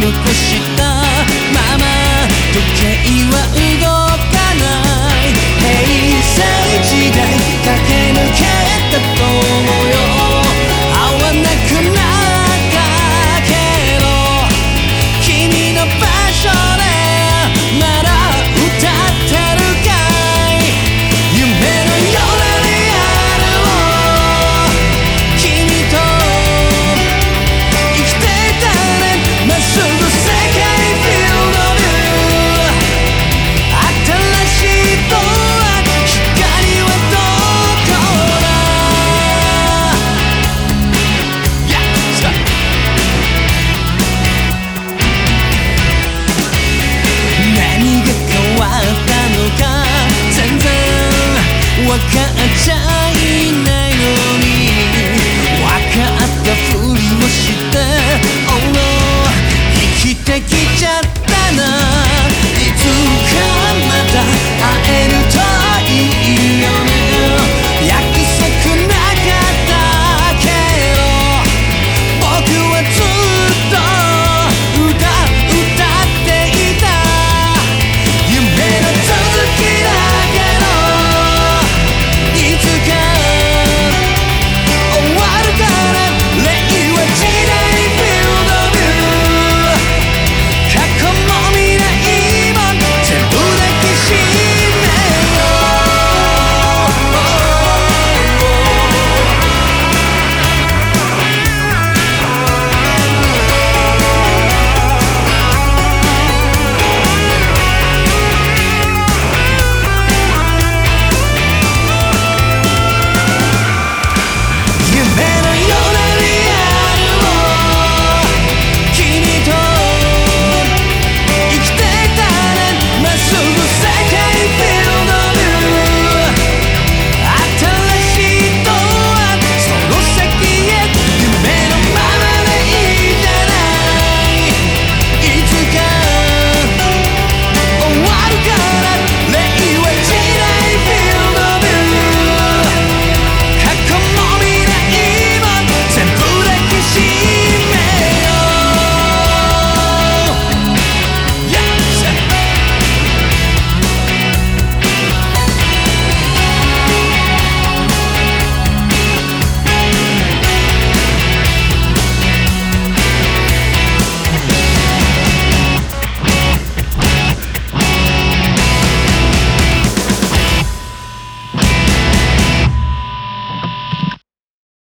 minut plus ちかったふりをして生きてきちゃった。